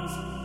arms.